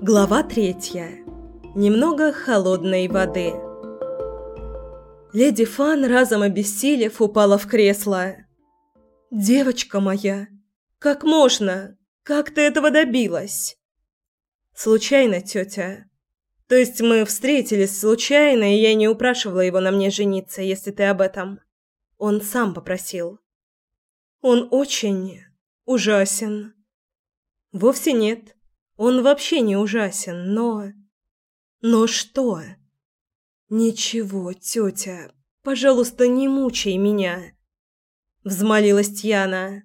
Глава третья. Немного холодной воды. Леди Фан, разом обессилев, упала в кресло. «Девочка моя, как можно? Как ты этого добилась?» «Случайно, тетя. То есть мы встретились случайно, и я не упрашивала его на мне жениться, если ты об этом. Он сам попросил. Он очень ужасен». «Вовсе нет. Он вообще не ужасен, но... Но что? Ничего, тетя, пожалуйста, не мучай меня. Взмолилась Тьяна.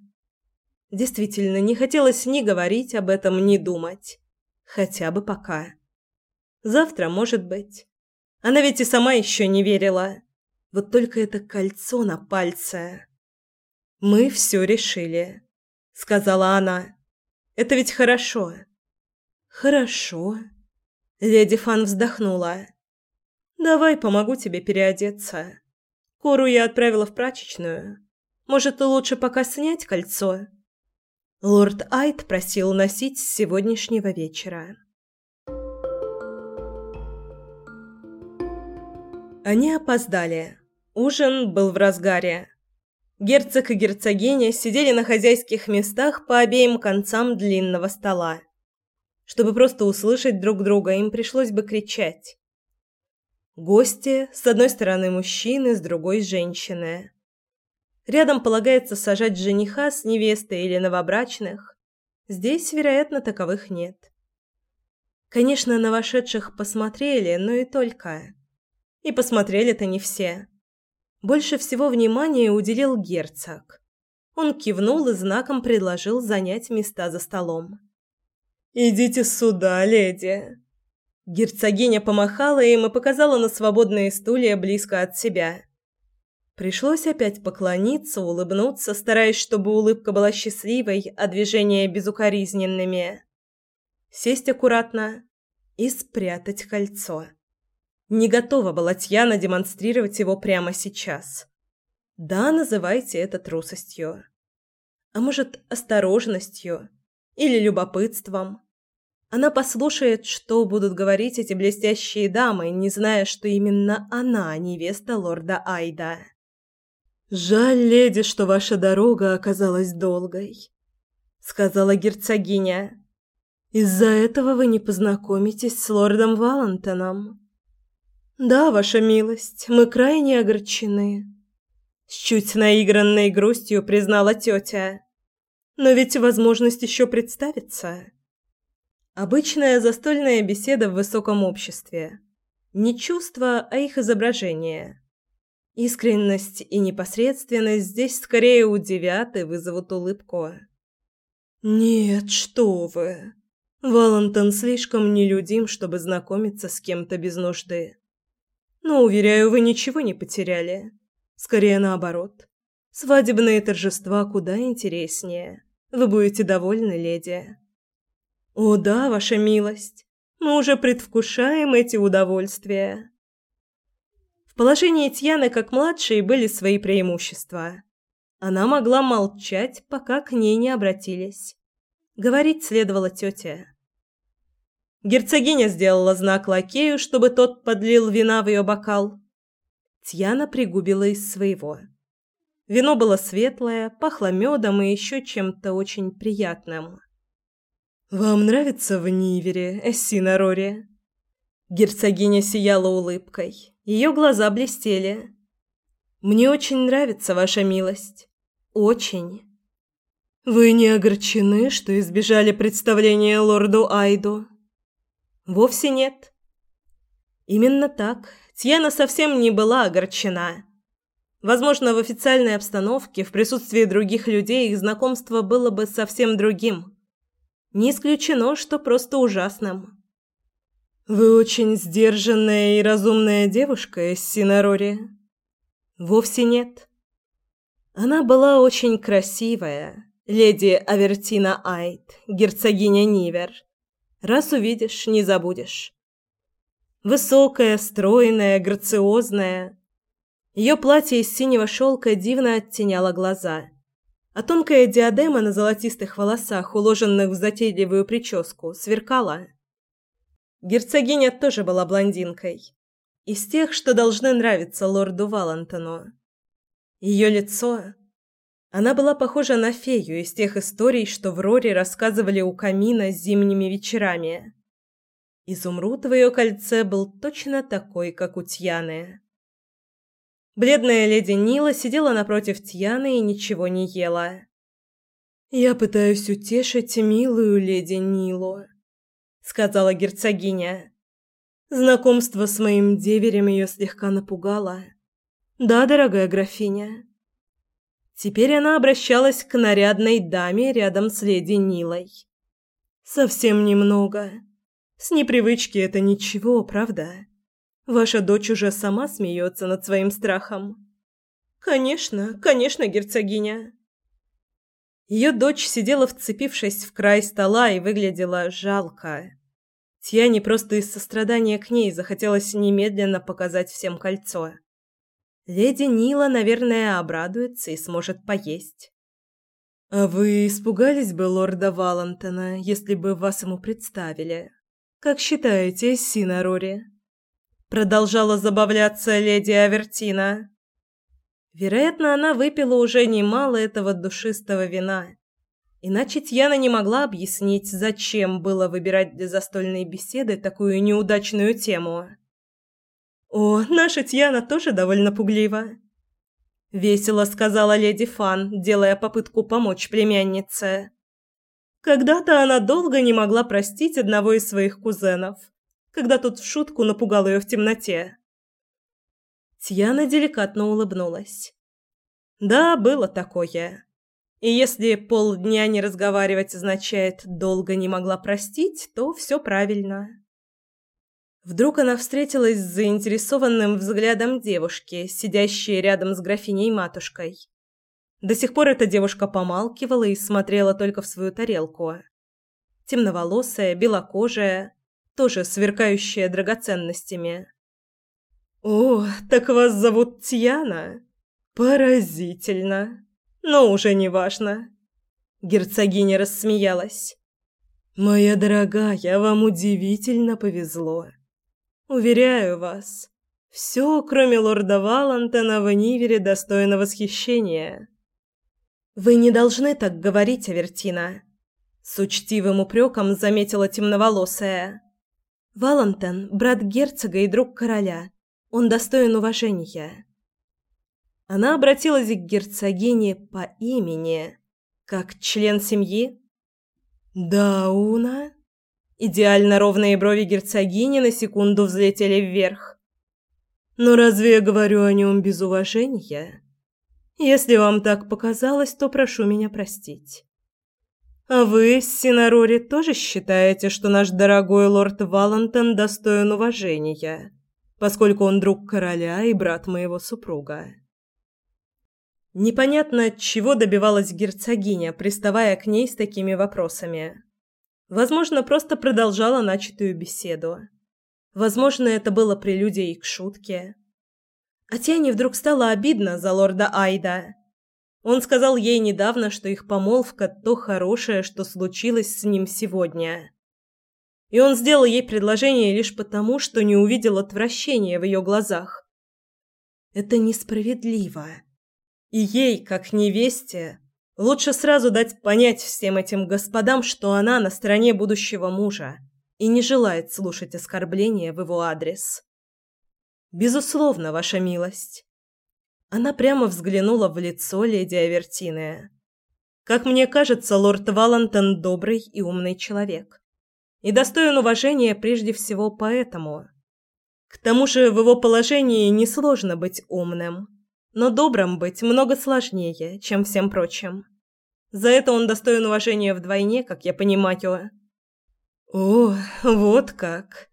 Действительно, не хотелось ни говорить об этом, ни думать. Хотя бы пока. Завтра, может быть. Она ведь и сама еще не верила. Вот только это кольцо на пальце. «Мы все решили», — сказала она. «Это ведь хорошо. «Хорошо». Леди Фан вздохнула. «Давай помогу тебе переодеться. Кору я отправила в прачечную. Может, лучше пока снять кольцо?» Лорд Айт просил носить с сегодняшнего вечера. Они опоздали. Ужин был в разгаре. Герцог и герцогиня сидели на хозяйских местах по обеим концам длинного стола. Чтобы просто услышать друг друга, им пришлось бы кричать. Гости, с одной стороны мужчины, с другой женщины. Рядом полагается сажать жениха с невестой или новобрачных. Здесь, вероятно, таковых нет. Конечно, на вошедших посмотрели, но и только. И посмотрели-то не все. Больше всего внимания уделил герцог. Он кивнул и знаком предложил занять места за столом. «Идите сюда, леди!» Герцогиня помахала им и показала на свободные стулья близко от себя. Пришлось опять поклониться, улыбнуться, стараясь, чтобы улыбка была счастливой, а движения безукоризненными. Сесть аккуратно и спрятать кольцо. Не готова была Тьяна демонстрировать его прямо сейчас. Да, называйте это трусостью. А может, осторожностью или любопытством. Она послушает, что будут говорить эти блестящие дамы, не зная, что именно она невеста лорда Айда. «Жаль, леди, что ваша дорога оказалась долгой», — сказала герцогиня. «Из-за этого вы не познакомитесь с лордом Валентоном». «Да, ваша милость, мы крайне огорчены», — с чуть наигранной грустью признала тетя. «Но ведь возможность еще представится». Обычная застольная беседа в высоком обществе. Не чувства, а их изображение. Искренность и непосредственность здесь скорее удивят и вызовут улыбку. «Нет, что вы!» Валентон слишком нелюдим, чтобы знакомиться с кем-то без нужды. Но, уверяю, вы ничего не потеряли. Скорее наоборот. Свадебные торжества куда интереснее. Вы будете довольны, леди. «О да, ваша милость, мы уже предвкушаем эти удовольствия». В положении Тьяны как младшей были свои преимущества. Она могла молчать, пока к ней не обратились. Говорить следовало тете. Герцогиня сделала знак лакею, чтобы тот подлил вина в ее бокал. Тьяна пригубила из своего. Вино было светлое, пахло медом и еще чем-то очень приятным. «Вам нравится в Нивере, Эссина Рори?» Герцогиня сияла улыбкой. Ее глаза блестели. «Мне очень нравится ваша милость. Очень». «Вы не огорчены, что избежали представления лорду Айду?» «Вовсе нет». Именно так. Тьяна совсем не была огорчена. Возможно, в официальной обстановке, в присутствии других людей, их знакомство было бы совсем другим. Не исключено, что просто ужасным. «Вы очень сдержанная и разумная девушка, Синарори?» «Вовсе нет. Она была очень красивая, леди Авертина Айт, герцогиня Нивер. Раз увидишь, не забудешь. Высокая, стройная, грациозная. Ее платье из синего шелка дивно оттеняло глаза» а тонкая диадема на золотистых волосах, уложенных в затейливую прическу, сверкала. Герцогиня тоже была блондинкой. Из тех, что должны нравиться лорду Валантону. Ее лицо... Она была похожа на фею из тех историй, что в Роре рассказывали у камина зимними вечерами. Изумруд в ее кольце был точно такой, как у Тьяны. Бледная леди Нила сидела напротив Тьяны и ничего не ела. «Я пытаюсь утешить милую леди Нилу», — сказала герцогиня. Знакомство с моим деверем ее слегка напугало. «Да, дорогая графиня». Теперь она обращалась к нарядной даме рядом с леди Нилой. «Совсем немного. С непривычки это ничего, правда? Ваша дочь уже сама смеется над своим страхом». «Конечно, конечно, герцогиня». Ее дочь сидела вцепившись в край стола и выглядела жалко. Тьяне просто из сострадания к ней захотелось немедленно показать всем кольцо. Леди Нила, наверное, обрадуется и сможет поесть. «А вы испугались бы лорда Валантона, если бы вас ему представили? Как считаете, Сина Рори?» Продолжала забавляться леди Авертина. Вероятно, она выпила уже немало этого душистого вина. Иначе Тьяна не могла объяснить, зачем было выбирать для застольной беседы такую неудачную тему. «О, наша Тьяна тоже довольно пуглива», — весело сказала леди Фан, делая попытку помочь племяннице. Когда-то она долго не могла простить одного из своих кузенов, когда тот в шутку напугал ее в темноте. Тьяна деликатно улыбнулась. Да, было такое. И если полдня не разговаривать означает «долго не могла простить», то все правильно. Вдруг она встретилась с заинтересованным взглядом девушки, сидящей рядом с графиней-матушкой. До сих пор эта девушка помалкивала и смотрела только в свою тарелку. Темноволосая, белокожая, тоже сверкающая драгоценностями. «О, так вас зовут Тьяна? Поразительно. Но уже не важно». Герцогиня рассмеялась. «Моя дорогая, вам удивительно повезло. Уверяю вас, все, кроме лорда Валантона в Нивере, достойно восхищения». «Вы не должны так говорить, Авертина», — с учтивым упреком заметила темноволосая. «Валантон — брат герцога и друг короля. Он достоин уважения. Она обратилась к герцогине по имени, как член семьи. Да, Уна. Идеально ровные брови герцогини на секунду взлетели вверх. Но разве я говорю о нем без уважения? Если вам так показалось, то прошу меня простить. А вы, Синарори, тоже считаете, что наш дорогой лорд Валантон достоин уважения? поскольку он друг короля и брат моего супруга. Непонятно, чего добивалась герцогиня, приставая к ней с такими вопросами. Возможно, просто продолжала начатую беседу. Возможно, это было прелюдией к шутке. А Тяне вдруг стало обидно за лорда Айда. Он сказал ей недавно, что их помолвка – то хорошее, что случилось с ним сегодня. И он сделал ей предложение лишь потому, что не увидел отвращения в ее глазах. Это несправедливо. И ей, как невесте, лучше сразу дать понять всем этим господам, что она на стороне будущего мужа и не желает слушать оскорбления в его адрес. Безусловно, ваша милость. Она прямо взглянула в лицо леди Авертины. Как мне кажется, лорд Валантон добрый и умный человек и достоин уважения прежде всего поэтому. К тому же в его положении несложно быть умным, но добрым быть много сложнее, чем всем прочим. За это он достоин уважения вдвойне, как я понимаю. О, вот как.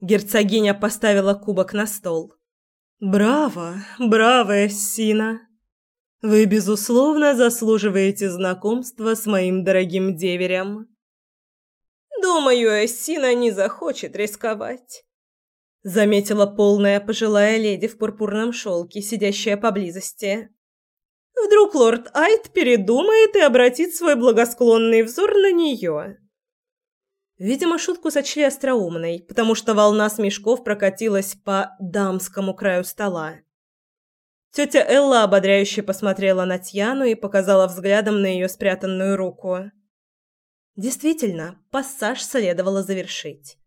Герцогиня поставила кубок на стол. Браво, браво, Сина. Вы безусловно заслуживаете знакомства с моим дорогим деверем. Думаю, Эссина не захочет рисковать. Заметила полная пожилая леди в пурпурном шелке, сидящая поблизости. Вдруг лорд Айт передумает и обратит свой благосклонный взор на нее. Видимо, шутку сочли остроумной, потому что волна смешков прокатилась по дамскому краю стола. Тетя Элла ободряюще посмотрела на Тьяну и показала взглядом на ее спрятанную руку. Действительно, пассаж следовало завершить.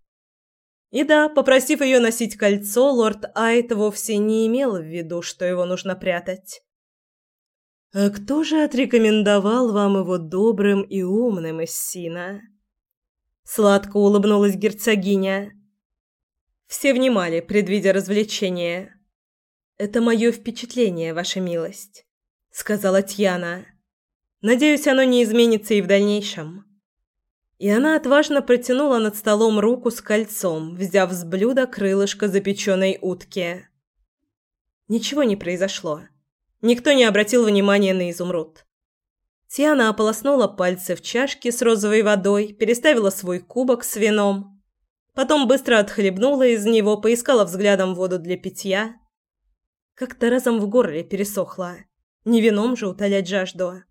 И да, попросив ее носить кольцо, лорд Айт вовсе не имел в виду, что его нужно прятать. «А кто же отрекомендовал вам его добрым и умным, Эссина?» Сладко улыбнулась герцогиня. Все внимали, предвидя развлечение. «Это мое впечатление, ваша милость», — сказала Тьяна. «Надеюсь, оно не изменится и в дальнейшем». И она отважно протянула над столом руку с кольцом, взяв с блюда крылышко запеченной утки. Ничего не произошло. Никто не обратил внимания на изумруд. Тиана ополоснула пальцы в чашке с розовой водой, переставила свой кубок с вином. Потом быстро отхлебнула из него, поискала взглядом воду для питья. Как-то разом в горле пересохло. Не вином же утолять жажду.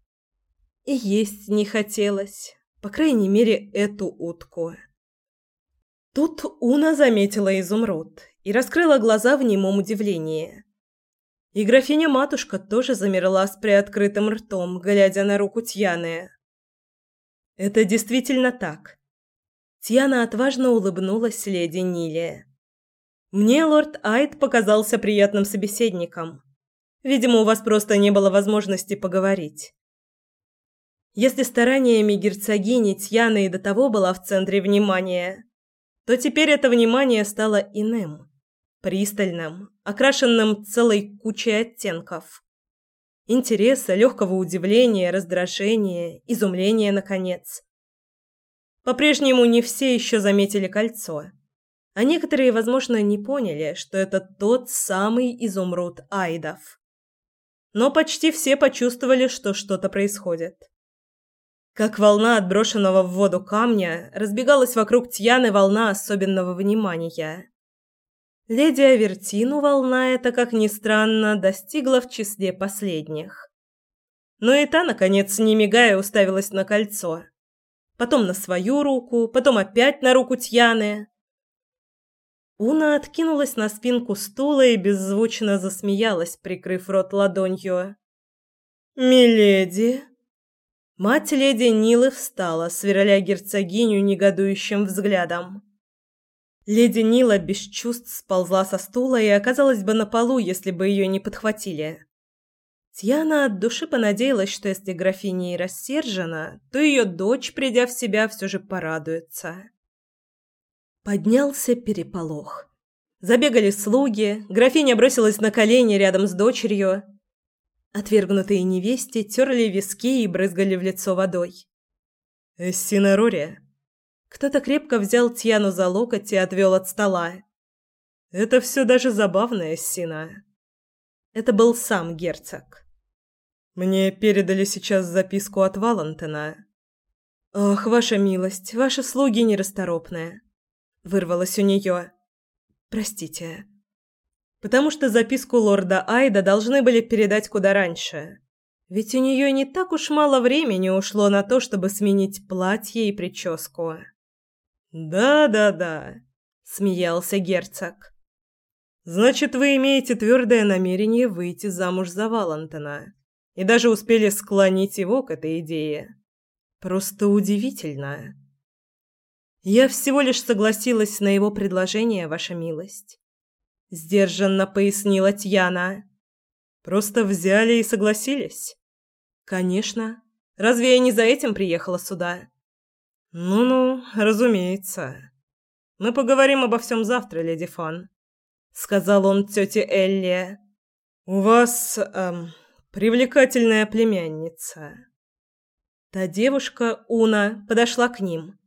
И есть не хотелось. По крайней мере, эту утку. Тут Уна заметила изумруд и раскрыла глаза в немом удивлении. И графиня-матушка тоже замерла с приоткрытым ртом, глядя на руку Тьяны. Это действительно так. Тьяна отважно улыбнулась леди Ниле. Мне лорд Айд показался приятным собеседником. Видимо, у вас просто не было возможности поговорить. Если стараниями герцогини Тьяна и до того была в центре внимания, то теперь это внимание стало иным, пристальным, окрашенным целой кучей оттенков. Интереса, легкого удивления, раздражения, изумления, наконец. По-прежнему не все еще заметили кольцо, а некоторые, возможно, не поняли, что это тот самый изумруд Айдов. Но почти все почувствовали, что что-то происходит. Как волна отброшенного в воду камня, разбегалась вокруг Тьяны волна особенного внимания. Леди Авертину волна эта, как ни странно, достигла в числе последних. Но и та, наконец, не мигая, уставилась на кольцо. Потом на свою руку, потом опять на руку Тьяны. Уна откинулась на спинку стула и беззвучно засмеялась, прикрыв рот ладонью. «Миледи!» Мать леди Нилы встала, сверля герцогиню негодующим взглядом. Леди Нила без чувств сползла со стула и оказалась бы на полу, если бы ее не подхватили. Тьяна от души понадеялась, что если графиня и рассержена, то ее дочь, придя в себя, все же порадуется. Поднялся переполох. Забегали слуги, графиня бросилась на колени рядом с дочерью, Отвергнутые невесте терли виски и брызгали в лицо водой. «Эссина Рори!» Кто-то крепко взял Тьяну за локоть и отвел от стола. «Это все даже забавно, Эссина!» Это был сам герцог. «Мне передали сейчас записку от Валентина». «Ох, ваша милость, ваши слуги нерасторопные!» Вырвалось у нее. «Простите» потому что записку лорда Айда должны были передать куда раньше. Ведь у нее не так уж мало времени ушло на то, чтобы сменить платье и прическу. «Да-да-да», — смеялся герцог. «Значит, вы имеете твердое намерение выйти замуж за Валантона и даже успели склонить его к этой идее. Просто удивительно». «Я всего лишь согласилась на его предложение, ваша милость сдержанно пояснила Тьяна. Просто взяли и согласились. Конечно. Разве я не за этим приехала сюда? Ну-ну, разумеется. Мы поговорим обо всем завтра, леди Фан, сказал он тете Элли. У вас эм, привлекательная племянница. Та девушка Уна подошла к ним.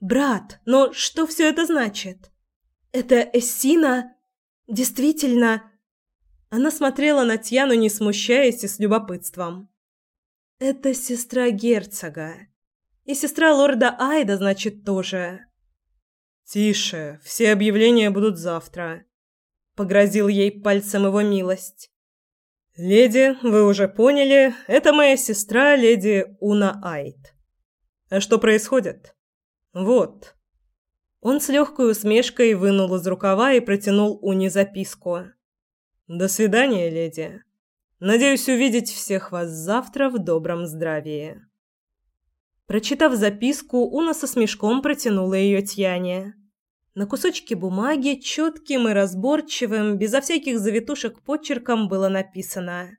Брат, но что все это значит? Это Эссина Действительно, она смотрела на Тьяну, не смущаясь и с любопытством. Это сестра герцога. И сестра лорда Айда, значит, тоже. Тише, все объявления будут завтра, погрозил ей пальцем его милость. Леди, вы уже поняли, это моя сестра, леди Уна Айд. А что происходит? Вот». Он с легкой усмешкой вынул из рукава и протянул Уни записку. «До свидания, леди. Надеюсь увидеть всех вас завтра в добром здравии». Прочитав записку, Уна со смешком протянула ее Тьяне. На кусочке бумаги четким и разборчивым, безо всяких завитушек почерком было написано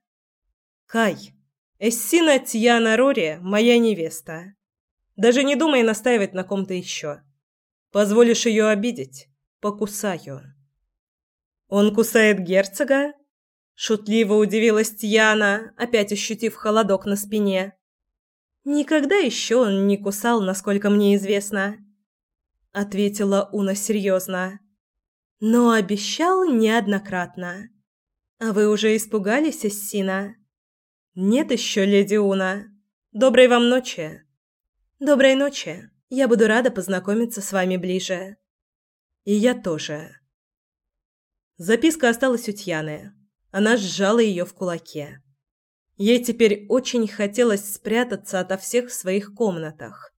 «Кай, Эссина Тьяна Рори, моя невеста. Даже не думай настаивать на ком-то еще. Позволишь ее обидеть? Покусаю». «Он кусает герцога?» Шутливо удивилась Тьяна, опять ощутив холодок на спине. «Никогда еще он не кусал, насколько мне известно» ответила Уна серьезно. Но обещал неоднократно. А вы уже испугались, Эссина? Нет еще, леди Уна. Доброй вам ночи. Доброй ночи. Я буду рада познакомиться с вами ближе. И я тоже. Записка осталась у Тьяны. Она сжала ее в кулаке. Ей теперь очень хотелось спрятаться ото всех в своих комнатах.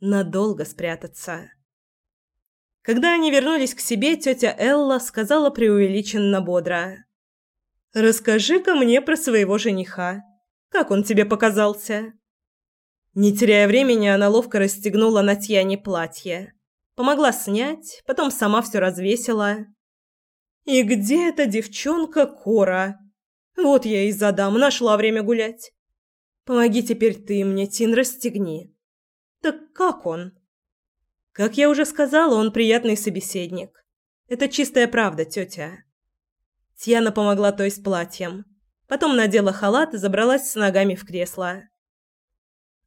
Надолго спрятаться. Когда они вернулись к себе, тетя Элла сказала преувеличенно бодро. «Расскажи-ка мне про своего жениха. Как он тебе показался?» Не теряя времени, она ловко расстегнула на Тьяне платье. Помогла снять, потом сама все развесила. «И где эта девчонка Кора? Вот я и задам, нашла время гулять. Помоги теперь ты мне, Тин, расстегни. Так как он?» Как я уже сказала, он приятный собеседник. Это чистая правда, тетя. Тьяна помогла той с платьем. Потом надела халат и забралась с ногами в кресло.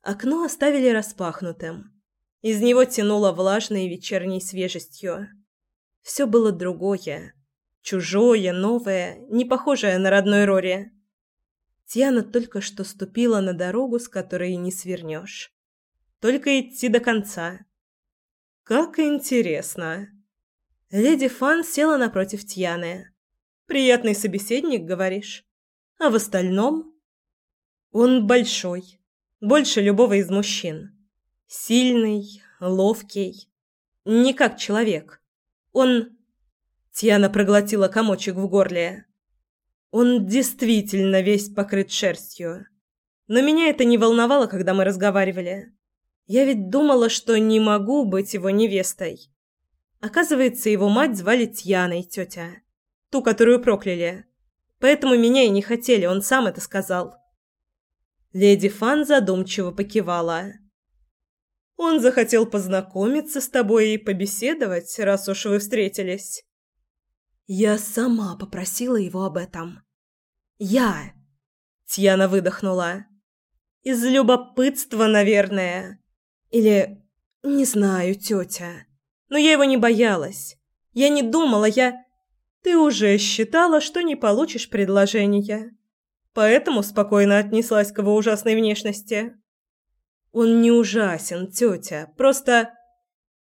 Окно оставили распахнутым. Из него тянуло влажной вечерней свежестью. Все было другое. Чужое, новое, не похожее на родной Рори. Тьяна только что ступила на дорогу, с которой не свернешь. Только идти до конца. «Как интересно!» Леди Фан села напротив Тьяны. «Приятный собеседник, говоришь? А в остальном?» «Он большой, больше любого из мужчин. Сильный, ловкий, не как человек. Он...» Тьяна проглотила комочек в горле. «Он действительно весь покрыт шерстью. Но меня это не волновало, когда мы разговаривали. Я ведь думала, что не могу быть его невестой. Оказывается, его мать звали Тьяной, тетя. Ту, которую прокляли. Поэтому меня и не хотели, он сам это сказал. Леди Фан задумчиво покивала. Он захотел познакомиться с тобой и побеседовать, раз уж вы встретились. Я сама попросила его об этом. Я. Тьяна выдохнула. Из любопытства, наверное. Или... Не знаю, тетя. Но я его не боялась. Я не думала, я... Ты уже считала, что не получишь предложения. Поэтому спокойно отнеслась к его ужасной внешности. Он не ужасен, тетя. Просто...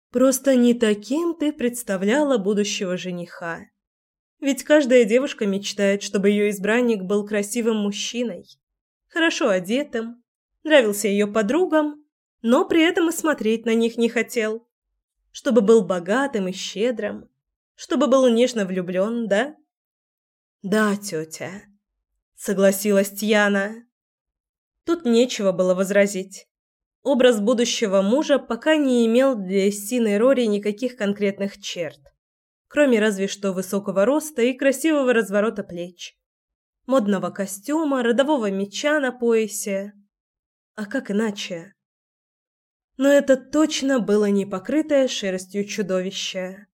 Просто не таким ты представляла будущего жениха. Ведь каждая девушка мечтает, чтобы ее избранник был красивым мужчиной, хорошо одетым, нравился ее подругам но при этом и смотреть на них не хотел. Чтобы был богатым и щедрым, чтобы был нежно влюблен, да? Да, тетя, согласилась Тьяна. Тут нечего было возразить. Образ будущего мужа пока не имел для Сины Рори никаких конкретных черт, кроме разве что высокого роста и красивого разворота плеч, модного костюма, родового меча на поясе. А как иначе? но это точно было не покрытое шерстью чудовище.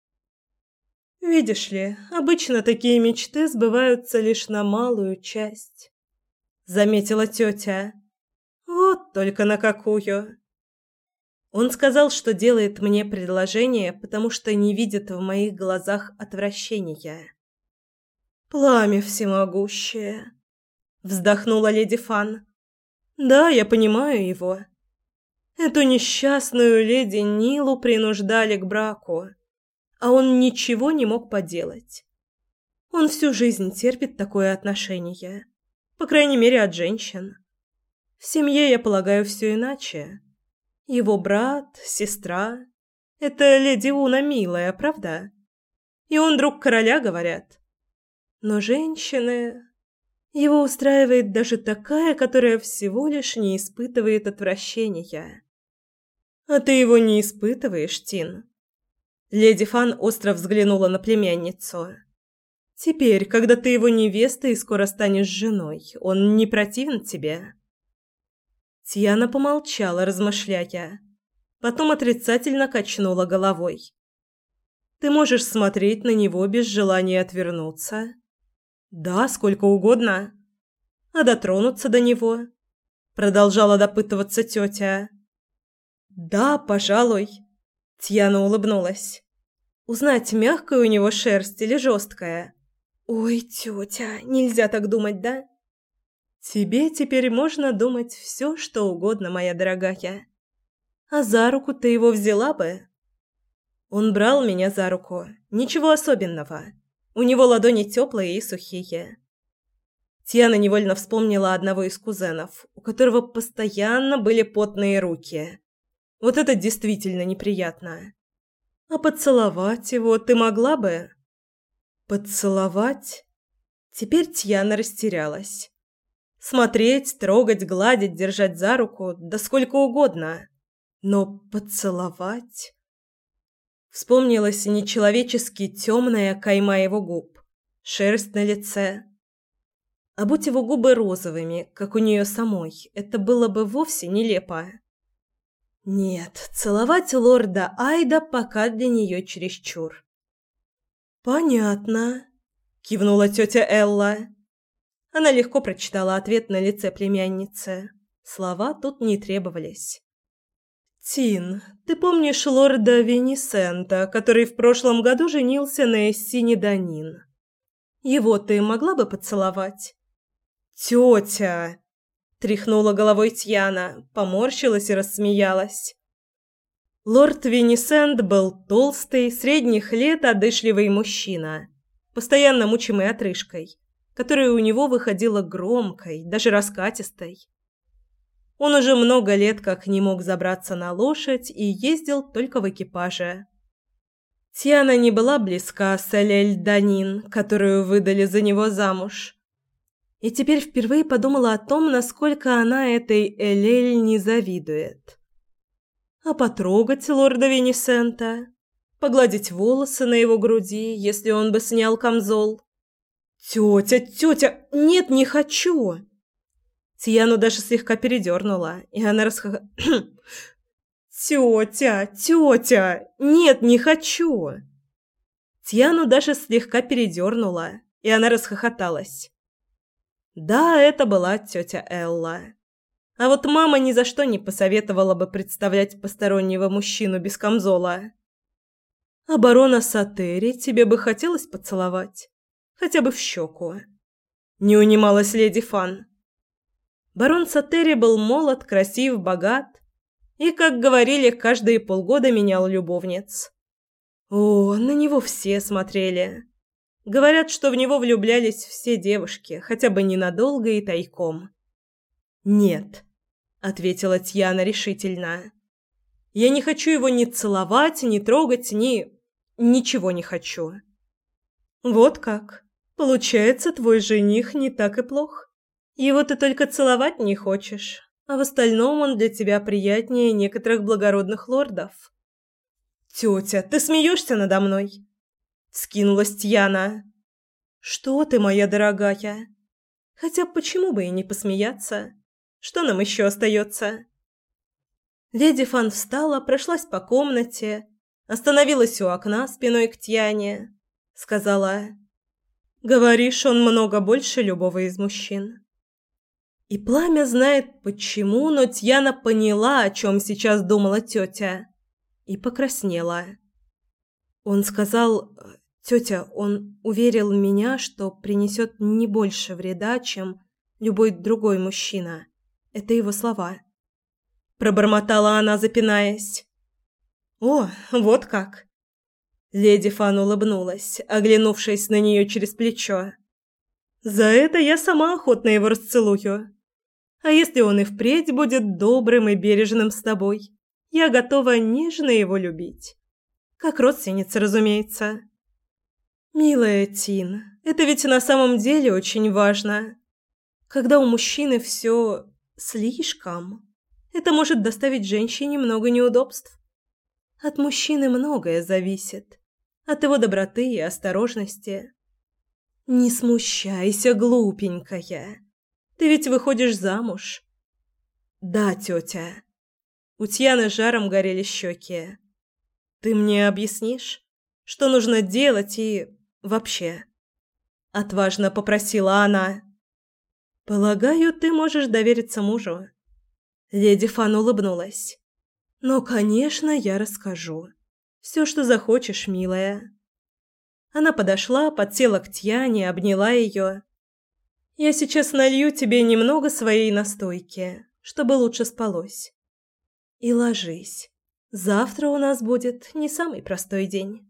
Видишь ли, обычно такие мечты сбываются лишь на малую часть, заметила тетя. Вот только на какую. Он сказал, что делает мне предложение, потому что не видит в моих глазах отвращения. Пламя всемогущее, вздохнула леди Фан. Да, я понимаю его. Эту несчастную леди Нилу принуждали к браку, а он ничего не мог поделать. Он всю жизнь терпит такое отношение, по крайней мере, от женщин. В семье, я полагаю, все иначе. Его брат, сестра, Это леди Уна милая, правда? И он друг короля, говорят. Но женщины... Его устраивает даже такая, которая всего лишь не испытывает отвращения. А ты его не испытываешь, Тин? Леди Фан остро взглянула на племянницу. Теперь, когда ты его невеста и скоро станешь женой, он не противен тебе? Тиана помолчала, размышляя. Потом отрицательно качнула головой. Ты можешь смотреть на него без желания отвернуться. Да, сколько угодно. А дотронуться до него? Продолжала допытываться тетя. Да, пожалуй. Тьяна улыбнулась. Узнать, мягкая у него шерсть или жесткая. Ой, тетя, нельзя так думать, да? Тебе теперь можно думать все, что угодно, моя дорогая. А за руку ты его взяла бы? Он брал меня за руку. Ничего особенного. У него ладони теплые и сухие. Тиана невольно вспомнила одного из кузенов, у которого постоянно были потные руки. Вот это действительно неприятно. А поцеловать его ты могла бы? Поцеловать? Теперь Тьяна растерялась. Смотреть, трогать, гладить, держать за руку, да сколько угодно. Но поцеловать... Вспомнилась нечеловечески темная кайма его губ, шерсть на лице. А будь его губы розовыми, как у нее самой, это было бы вовсе нелепо. Нет, целовать лорда Айда пока для нее чересчур. «Понятно», — кивнула тетя Элла. Она легко прочитала ответ на лице племянницы. Слова тут не требовались. «Тин, ты помнишь лорда Венесента, который в прошлом году женился на Эссине Данин? Его ты могла бы поцеловать?» «Тетя!» – тряхнула головой Тьяна, поморщилась и рассмеялась. Лорд Венесент был толстый, средних лет одышливый мужчина, постоянно мучимый отрыжкой, которая у него выходила громкой, даже раскатистой. Он уже много лет как не мог забраться на лошадь и ездил только в экипаже. Тиана не была близка с Элель Данин, которую выдали за него замуж. И теперь впервые подумала о том, насколько она этой Элель не завидует. А потрогать лорда Венесента, погладить волосы на его груди, если он бы снял камзол. «Тетя, тетя, нет, не хочу!» Тьяну даже слегка передернула, и она расхох... «Тетя, тетя! Нет, не хочу!» Тьяну даже слегка передернула, и она расхохоталась. Да, это была тетя Элла. А вот мама ни за что не посоветовала бы представлять постороннего мужчину без камзола. А барона Сатери тебе бы хотелось поцеловать? Хотя бы в щеку. Не унималась леди Фан. Барон Сатери был молод, красив, богат и, как говорили, каждые полгода менял любовниц. О, на него все смотрели. Говорят, что в него влюблялись все девушки, хотя бы ненадолго и тайком. «Нет», — ответила Тьяна решительно. «Я не хочу его ни целовать, ни трогать, ни... ничего не хочу». «Вот как. Получается, твой жених не так и плох». Его ты только целовать не хочешь, а в остальном он для тебя приятнее некоторых благородных лордов. Тетя, ты смеешься надо мной? Скинулась Тьяна. Что ты, моя дорогая? Хотя почему бы и не посмеяться? Что нам еще остается? Леди Фан встала, прошлась по комнате, остановилась у окна спиной к Тьяне, сказала: "Говоришь, он много больше любого из мужчин". И пламя знает почему, но Тьяна поняла, о чем сейчас думала тетя, и покраснела. Он сказал... Тетя, он уверил меня, что принесет не больше вреда, чем любой другой мужчина. Это его слова. Пробормотала она, запинаясь. «О, вот как!» Леди Фан улыбнулась, оглянувшись на нее через плечо. «За это я сама охотно его расцелую. А если он и впредь будет добрым и бережным с тобой, я готова нежно его любить. Как родственница, разумеется. Милая Тин, это ведь на самом деле очень важно. Когда у мужчины все слишком, это может доставить женщине много неудобств. От мужчины многое зависит. От его доброты и осторожности. Не смущайся, глупенькая. Ты ведь выходишь замуж. Да, тетя. У Тьяны жаром горели щеки. Ты мне объяснишь, что нужно делать и вообще? Отважно попросила она. Полагаю, ты можешь довериться мужу. Леди Фан улыбнулась. Но, конечно, я расскажу. Все, что захочешь, милая. Она подошла, подсела к Тьяне, обняла ее. Я сейчас налью тебе немного своей настойки, чтобы лучше спалось. И ложись. Завтра у нас будет не самый простой день.